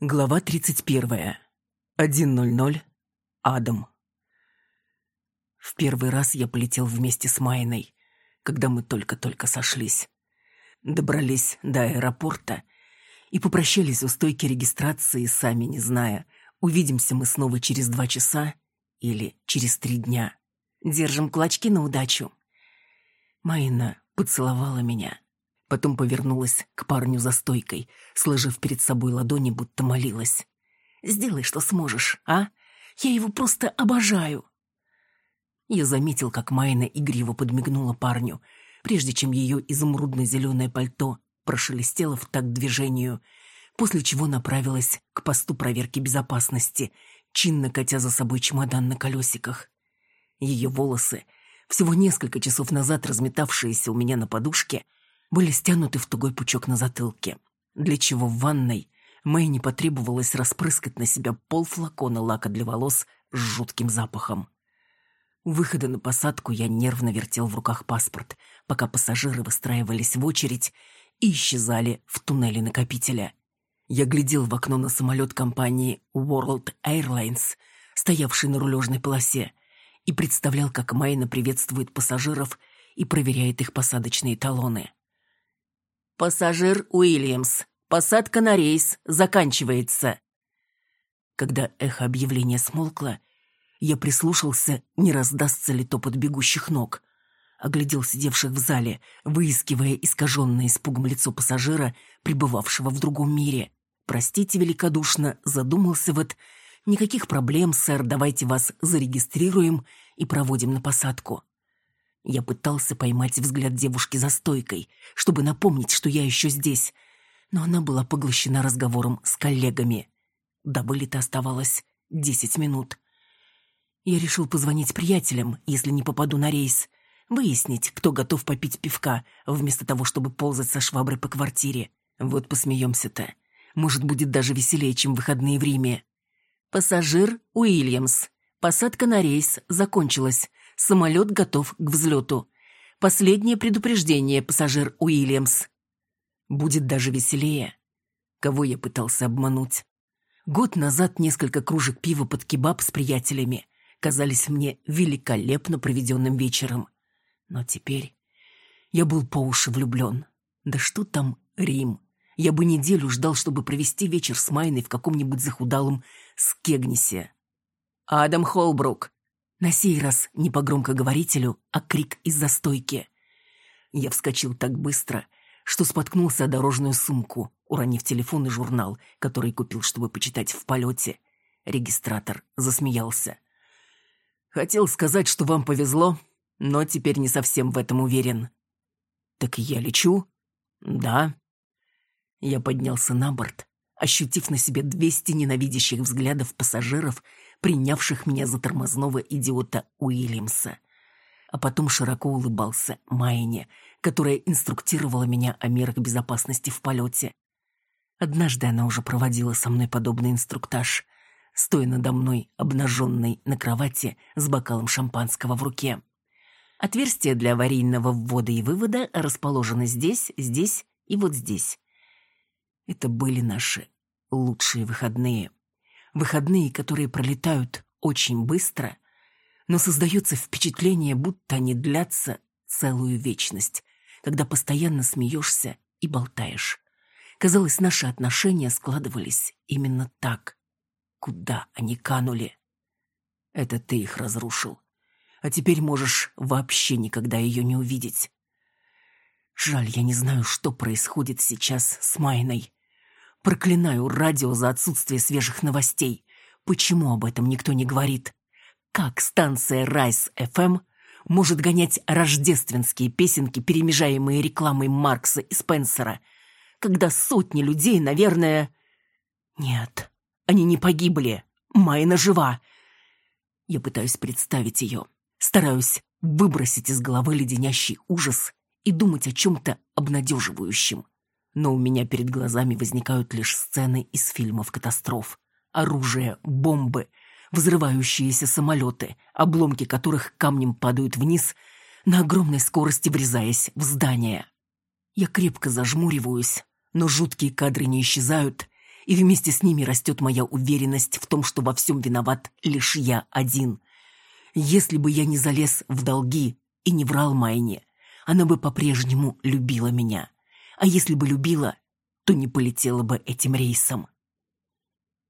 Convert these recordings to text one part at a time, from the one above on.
Глава 31. 1.00. Адам. В первый раз я полетел вместе с Майной, когда мы только-только сошлись. Добрались до аэропорта и попрощались у стойки регистрации, сами не зная, увидимся мы снова через два часа или через три дня. Держим кулачки на удачу. Майна поцеловала меня, потом повернулась к парню за стойкой, сложив перед собой ладони, будто молилась. «Сделай, что сможешь, а? Я его просто обожаю!» Я заметил, как Майна игриво подмигнула парню, прежде чем ее изумрудно-зеленое пальто прошелестело в такт движению, после чего направилась к посту проверки безопасности, чинно катя за собой чемодан на колесиках. Ее волосы, всего несколько часов назад разметавшиеся у меня на подушке, были стянуты в тугой пучок на затылке, для чего в ванной Мэй не потребовалось распрыскать на себя полфлакона лака для волос с жутким запахом. У выхода на посадку я нервно вертел в руках паспорт, пока пассажиры выстраивались в очередь и исчезали в туннеле накопителя. Я глядел в окно на самолет компании World Airlines, стоявший на рулежной полосе, и представлял, как Майна приветствует пассажиров и проверяет их посадочные талоны. «Пассажир Уильямс, посадка на рейс заканчивается». Когда эхо объявления смолкло, я прислушался, не раздастся ли топот бегущих ног. Оглядел сидевших в зале, выискивая искаженное испугом лицо пассажира, пребывавшего в другом мире. «Простите великодушно, задумался вот. Никаких проблем, сэр, давайте вас зарегистрируем и проводим на посадку». Я пытался поймать взгляд девушки за стойкой, чтобы напомнить, что я еще здесь, но она была поглощена разговором с коллегами. До вылета оставалось десять минут. Я решил позвонить приятелям, если не попаду на рейс, выяснить, кто готов попить пивка, вместо того, чтобы ползать со шваброй по квартире. Вот посмеемся-то. Может, будет даже веселее, чем выходные в Риме. Пассажир Уильямс. Посадка на рейс закончилась. Самолет готов к взлету. Последнее предупреждение, пассажир Уильямс. Будет даже веселее. Кого я пытался обмануть? Год назад несколько кружек пива под кебаб с приятелями казались мне великолепно проведенным вечером. Но теперь я был по уши влюблен. Да что там Рим? Я бы неделю ждал, чтобы провести вечер с Майной в каком-нибудь захудалом Скегнисе. «Адам Холбрук!» На сей раз не по громкоговорителю, а крик из застойки. Я вскочил так быстро, что споткнулся о дорожную сумку, уронив телефон и журнал, который купил, чтобы почитать в полете. Регистратор засмеялся. Хотел сказать, что вам повезло, но теперь не совсем в этом уверен. Так я лечу? Да. Я поднялся на борт, ощутив на себе двести ненавидящих взглядов пассажиров, принявших меня за тормозного идиота Уильямса. А потом широко улыбался Майне, которая инструктировала меня о мерах безопасности в полете. Однажды она уже проводила со мной подобный инструктаж — стоя надо мной, обнаженной на кровати с бокалом шампанского в руке. Отверстия для аварийного ввода и вывода расположены здесь, здесь и вот здесь. Это были наши лучшие выходные. Выходные, которые пролетают очень быстро, но создается впечатление, будто они длятся целую вечность, когда постоянно смеешься и болтаешь. Казалось, наши отношения складывались именно так. Куда они канули? Это ты их разрушил. А теперь можешь вообще никогда ее не увидеть. Жаль, я не знаю, что происходит сейчас с Майной. Проклинаю радио за отсутствие свежих новостей. Почему об этом никто не говорит? Как станция Райс FM может гонять рождественские песенки, перемежаемые рекламой Маркса и Спенсера, когда сотни людей, наверное... Нет, они не погибли. Майна жива. Я пытаюсь представить ее. Стараюсь выбросить из головы леденящий ужас и думать о чем-то обнадеживающем. Но у меня перед глазами возникают лишь сцены из фильмов катастроф. Оружие, бомбы, взрывающиеся самолеты, обломки которых камнем падают вниз, на огромной скорости врезаясь в здание. Я крепко зажмуриваюсь, но жуткие кадры не исчезают, И вместе с ними растет моя уверенность в том, что во всем виноват лишь я один. Если бы я не залез в долги и не врал Майне, она бы по-прежнему любила меня. А если бы любила, то не полетела бы этим рейсом.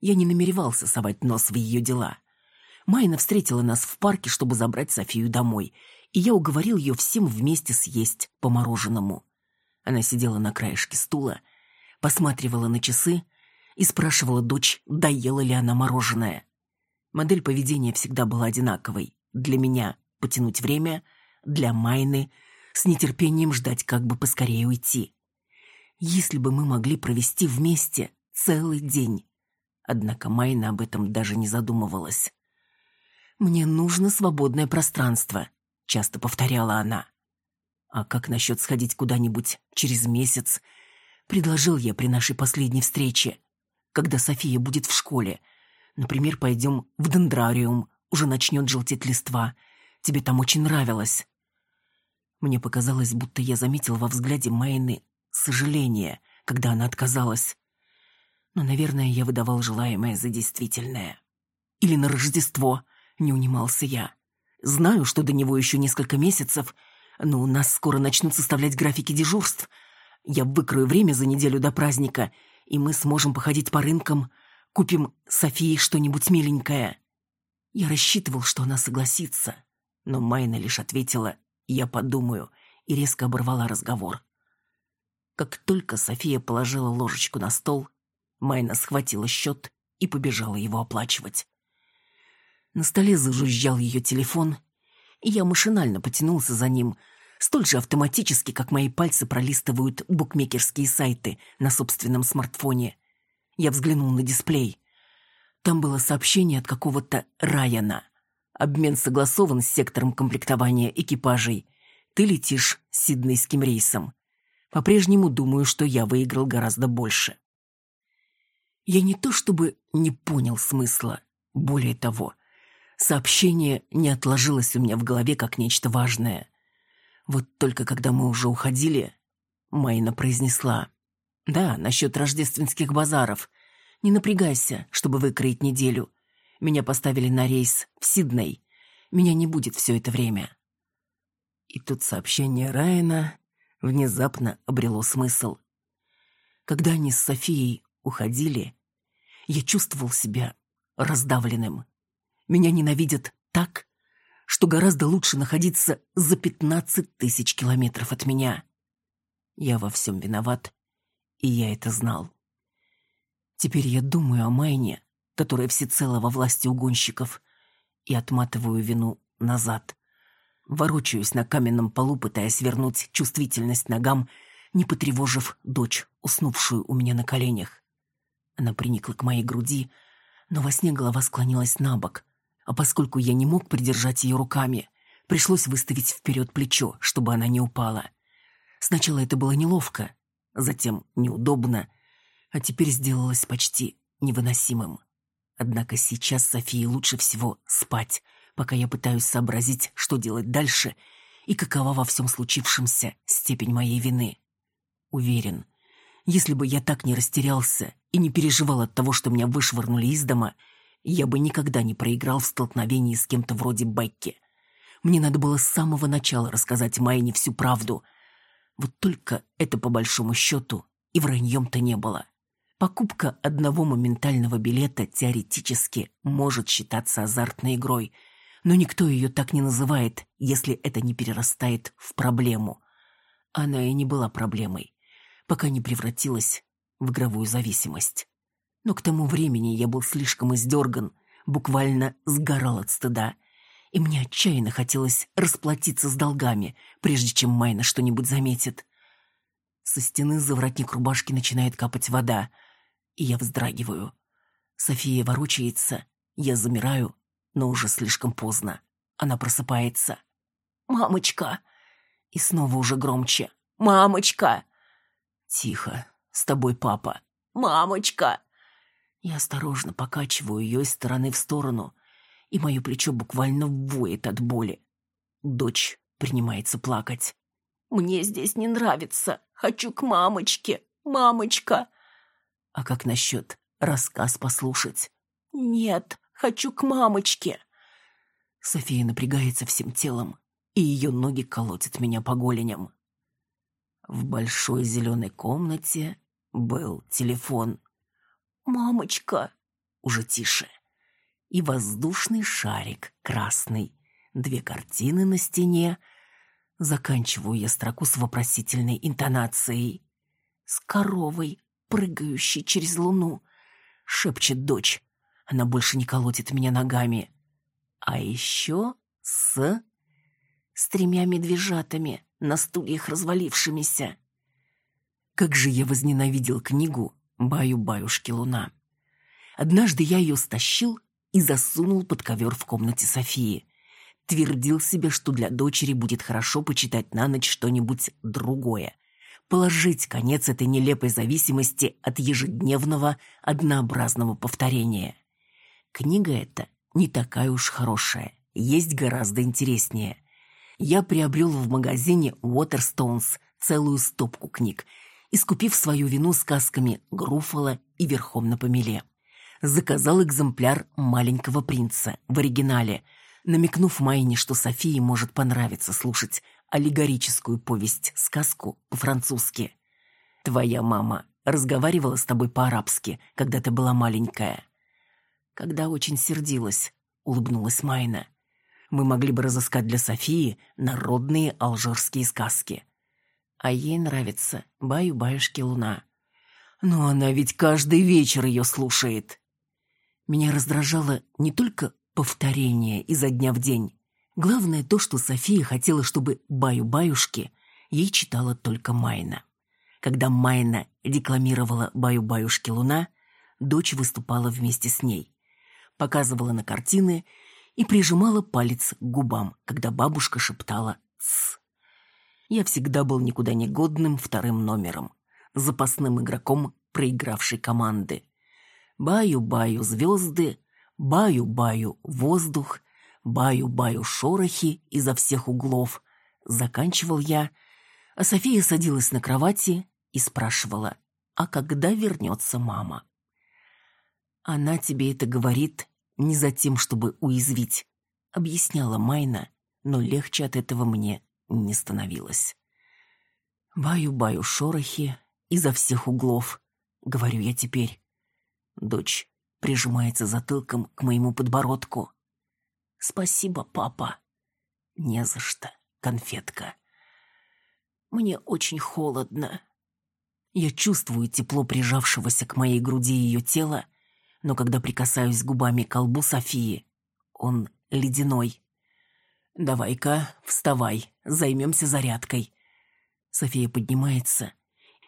Я не намеревался совать нос в ее дела. Майна встретила нас в парке, чтобы забрать Софию домой, и я уговорил ее всем вместе съесть по мороженому. Она сидела на краешке стула, посматривала на часы и спрашивала дочь, доела ли она мороженое. Модель поведения всегда была одинаковой. Для меня потянуть время, для Майны с нетерпением ждать, как бы поскорее уйти если бы мы могли провести вместе целый день. Однако Майна об этом даже не задумывалась. «Мне нужно свободное пространство», — часто повторяла она. «А как насчет сходить куда-нибудь через месяц?» — предложил я при нашей последней встрече. «Когда София будет в школе. Например, пойдем в дендрариум, уже начнет желтеть листва. Тебе там очень нравилось». Мне показалось, будто я заметил во взгляде Майны сожаление, когда она отказалась. Но, наверное, я выдавал желаемое за действительное. Или на Рождество, не унимался я. Знаю, что до него еще несколько месяцев, но у нас скоро начнут составлять графики дежурств. Я выкрою время за неделю до праздника, и мы сможем походить по рынкам, купим Софии что-нибудь миленькое. Я рассчитывал, что она согласится, но Майна лишь ответила «я подумаю» и резко оборвала разговор. Как только София положила ложечку на стол, Майна схватила счет и побежала его оплачивать. На столе зажужжал ее телефон, и я машинально потянулся за ним, столь же автоматически, как мои пальцы пролистывают букмекерские сайты на собственном смартфоне. Я взглянул на дисплей. Там было сообщение от какого-то Райана. Обмен согласован с сектором комплектования экипажей. Ты летишь сиднейским рейсом. По-прежнему думаю, что я выиграл гораздо больше. Я не то чтобы не понял смысла, более того, сообщение не отложилось у меня в голове как нечто важное. Вот только когда мы уже уходили, Майна произнесла. «Да, насчет рождественских базаров. Не напрягайся, чтобы выкроить неделю. Меня поставили на рейс в Сидней. Меня не будет все это время». И тут сообщение Райана внезапно обрело смысл. Когда они с Софией уходили, я чувствовал себя раздавленным. Меня ненавидят так, что гораздо лучше находиться за пятнадцать тысяч километров от меня. Я во всем виноват, и я это знал. Теперь я думаю о Майне, которая всецело во власти угонщиков, и отматываю вину назад. Ворочаюсь на каменном полу, пытаясь вернуть чувствительность ногам, не потревожив дочь, уснувшую у меня на коленях. Она приникла к моей груди, но во сне голова склонилась на бок, а поскольку я не мог придержать ее руками, пришлось выставить вперед плечо, чтобы она не упала. Сначала это было неловко, затем неудобно, а теперь сделалось почти невыносимым. Однако сейчас Софии лучше всего спать — пока я пытаюсь сообразить, что делать дальше и какова во всем случившемся степень моей вины. Уверен, если бы я так не растерялся и не переживал от того, что меня вышвырнули из дома, я бы никогда не проиграл в столкновении с кем-то вроде Бекки. Мне надо было с самого начала рассказать Майне всю правду. Вот только это по большому счету и враньем-то не было. Покупка одного моментального билета теоретически может считаться азартной игрой – но никто ее так не называет, если это не перерастает в проблему. Она и не была проблемой, пока не превратилась в игровую зависимость. Но к тому времени я был слишком издерган, буквально сгорал от стыда, и мне отчаянно хотелось расплатиться с долгами, прежде чем Майна что-нибудь заметит. Со стены за воротник рубашки начинает капать вода, и я вздрагиваю. София ворочается, я замираю, но уже слишком поздно. Она просыпается. «Мамочка!» И снова уже громче. «Мамочка!» «Тихо, с тобой папа». «Мамочка!» Я осторожно покачиваю ее из стороны в сторону, и мое плечо буквально воет от боли. Дочь принимается плакать. «Мне здесь не нравится. Хочу к мамочке. Мамочка!» А как насчет рассказ послушать? Нет, хочу к мамочке. София напрягается всем телом, и ее ноги колотят меня по голеням. В большой зеленой комнате был телефон. «Мамочка!» Уже тише. И воздушный шарик красный. Две картины на стене. Заканчиваю я строку с вопросительной интонацией. «С коровой, прыгающей через луну», — шепчет дочь. Она больше не колотит меня ногами. А еще с... с тремя медвежатами на стульях развалившимися. Как же я возненавидел книгу «Баю-баюшки луна». Однажды я ее стащил и засунул под ковер в комнате Софии. Твердил себе, что для дочери будет хорошо почитать на ночь что-нибудь другое. Положить конец этой нелепой зависимости от ежедневного однообразного повторения. Книга эта не такая уж хорошая, есть гораздо интереснее. Я приобрел в магазине Waterstones целую стопку книг, искупив свою вину сказками Груфала и Верхом на помеле. Заказал экземпляр «Маленького принца» в оригинале, намекнув Майне, что Софии может понравиться слушать аллегорическую повесть-сказку по-французски. «Твоя мама разговаривала с тобой по-арабски, когда ты была маленькая?» «Когда очень сердилась», — улыбнулась Майна. «Мы могли бы разыскать для Софии народные алжирские сказки». А ей нравится «Баю-баюшки луна». Но она ведь каждый вечер ее слушает. Меня раздражало не только повторение изо дня в день. Главное то, что София хотела, чтобы «Баю-баюшки» ей читала только Майна. Когда Майна декламировала «Баю-баюшки луна», дочь выступала вместе с ней показывала на картины и прижимала палец к губам, когда бабушка шептала «С». Я всегда был никуда не годным вторым номером, запасным игроком проигравшей команды. Баю-баю звезды, баю-баю воздух, баю-баю шорохи изо всех углов. Заканчивал я, а София садилась на кровати и спрашивала, а когда вернется мама? Она тебе это говорит не за тем, чтобы уязвить, объясняла Майна, но легче от этого мне не становилось. Баю-баю шорохи изо всех углов, говорю я теперь. Дочь прижимается затылком к моему подбородку. Спасибо, папа. Не за что, конфетка. Мне очень холодно. Я чувствую тепло прижавшегося к моей груди ее тела но когда прикасаюсь губами к колбу Софии, он ледяной. «Давай-ка, вставай, займемся зарядкой». София поднимается,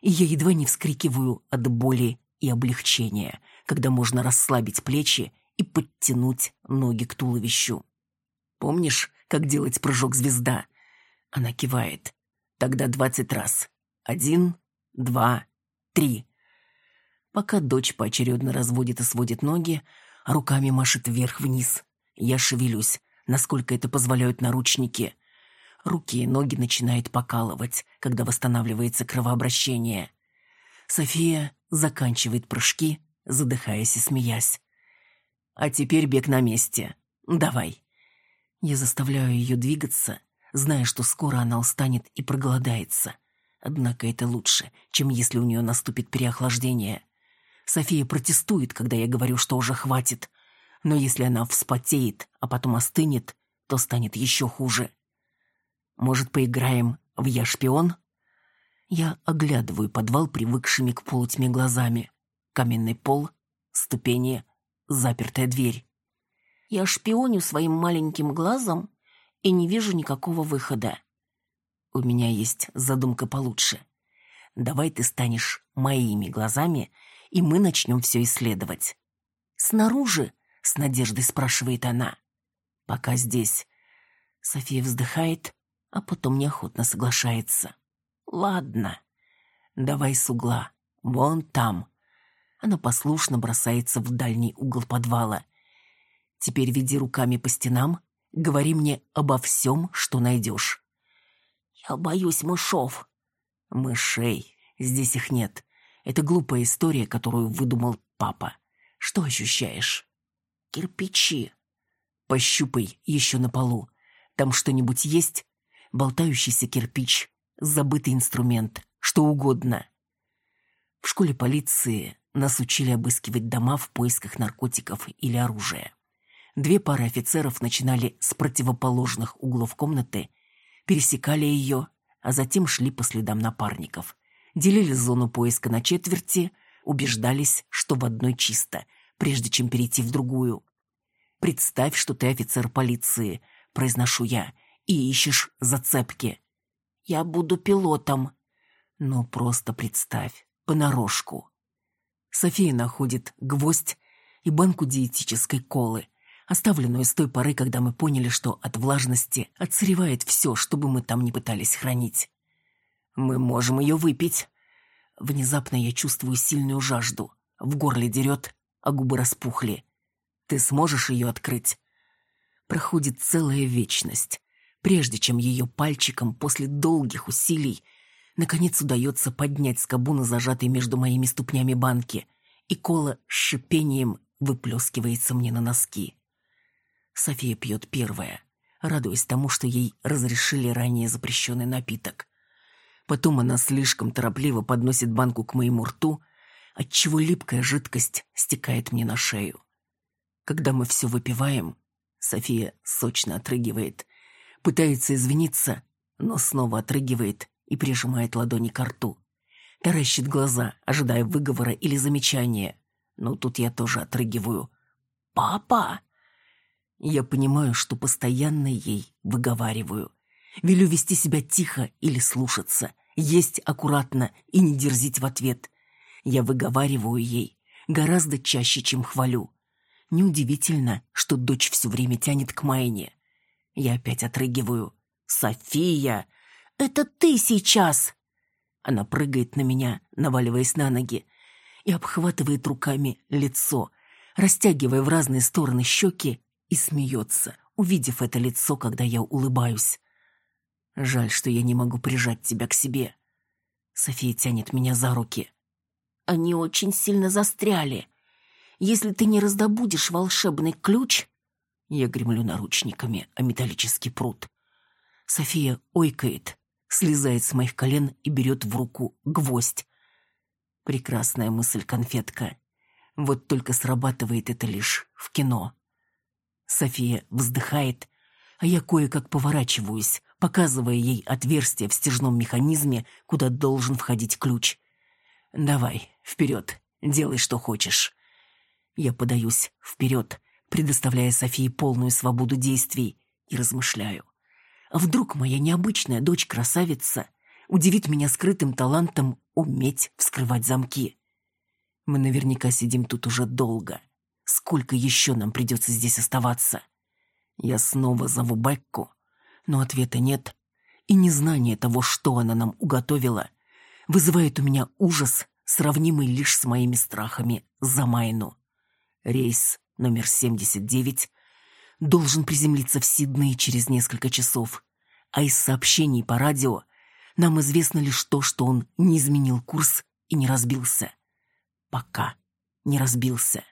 и я едва не вскрикиваю от боли и облегчения, когда можно расслабить плечи и подтянуть ноги к туловищу. «Помнишь, как делать прыжок звезда?» Она кивает. «Тогда двадцать раз. Один, два, три». Пока дочь поочередно разводит и сводит ноги, а руками машет вверх-вниз. Я шевелюсь, насколько это позволяют наручники. Руки и ноги начинает покалывать, когда восстанавливается кровообращение. София заканчивает прыжки, задыхаясь и смеясь. «А теперь бег на месте. Давай». Я заставляю ее двигаться, зная, что скоро она устанет и проголодается. Однако это лучше, чем если у нее наступит переохлаждение. София протестует, когда я говорю, что уже хватит. Но если она вспотеет, а потом остынет, то станет еще хуже. Может, поиграем в «Я шпион»? Я оглядываю подвал привыкшими к полутьме глазами. Каменный пол, ступени, запертая дверь. Я шпионю своим маленьким глазом и не вижу никакого выхода. У меня есть задумка получше. Давай ты станешь моими глазами и мы начнем все исследовать. «Снаружи?» — с надеждой спрашивает она. «Пока здесь». София вздыхает, а потом неохотно соглашается. «Ладно, давай с угла, вон там». Она послушно бросается в дальний угол подвала. «Теперь веди руками по стенам, говори мне обо всем, что найдешь». «Я боюсь мышов». «Мышей, здесь их нет. Это глупая история, которую выдумал папа. Что ощущаешь? Кирпичи. Пощупай еще на полу. Там что-нибудь есть? Болтающийся кирпич, забытый инструмент, что угодно. В школе полиции нас учили обыскивать дома в поисках наркотиков или оружия. Две пары офицеров начинали с противоположных углов комнаты, пересекали ее, а затем шли по следам напарников. Делили зону поиска на четверти, убеждались, что в одной чисто, прежде чем перейти в другую. «Представь, что ты офицер полиции», — произношу я, — «и ищешь зацепки». «Я буду пилотом». «Ну, просто представь, понарошку». София находит гвоздь и банку диетической колы, оставленную с той поры, когда мы поняли, что от влажности отсыревает все, что бы мы там ни пытались хранить. Мы можем ее выпить. Внезапно я чувствую сильную жажду. В горле дерет, а губы распухли. Ты сможешь ее открыть? Проходит целая вечность, прежде чем ее пальчиком после долгих усилий наконец удается поднять скобу на зажатой между моими ступнями банки, и кола с шипением выплескивается мне на носки. София пьет первая, радуясь тому, что ей разрешили ранее запрещенный напиток. Потом она слишком торопливо подносит банку к моему рту, отчего липкая жидкость стекает мне на шею. Когда мы все выпиваем, София сочно отрыгивает, пытается извиниться, но снова отрыгивает и прижимает ладони к рту. Таращит глаза, ожидая выговора или замечания. Но тут я тоже отрыгиваю. «Папа!» Я понимаю, что постоянно ей выговариваю. Велю вести себя тихо или слушаться, есть аккуратно и не дерзить в ответ. Я выговариваю ей гораздо чаще, чем хвалю. Неудивительно, что дочь все время тянет к Майне. Я опять отрыгиваю. «София!» «Это ты сейчас!» Она прыгает на меня, наваливаясь на ноги, и обхватывает руками лицо, растягивая в разные стороны щеки и смеется, увидев это лицо, когда я улыбаюсь. Жаль, что я не могу прижать тебя к себе. София тянет меня за руки. Они очень сильно застряли. Если ты не раздобудешь волшебный ключ... Я гремлю наручниками о металлический пруд. София ойкает, слезает с моих колен и берет в руку гвоздь. Прекрасная мысль, конфетка. Вот только срабатывает это лишь в кино. София вздыхает, а я кое-как поворачиваюсь, показывая ей отверстие в стяжном механизме, куда должен входить ключ. «Давай, вперед, делай, что хочешь». Я подаюсь вперед, предоставляя Софии полную свободу действий, и размышляю. А вдруг моя необычная дочь-красавица удивит меня скрытым талантом уметь вскрывать замки? Мы наверняка сидим тут уже долго. Сколько еще нам придется здесь оставаться? Я снова зову Бекку, но ответа нет, и незнание того, что она нам уготовила, вызывает у меня ужас, сравнимый лишь с моими страхами за Майну. Рейс номер 79 должен приземлиться в Сиднее через несколько часов, а из сообщений по радио нам известно лишь то, что он не изменил курс и не разбился. Пока не разбился.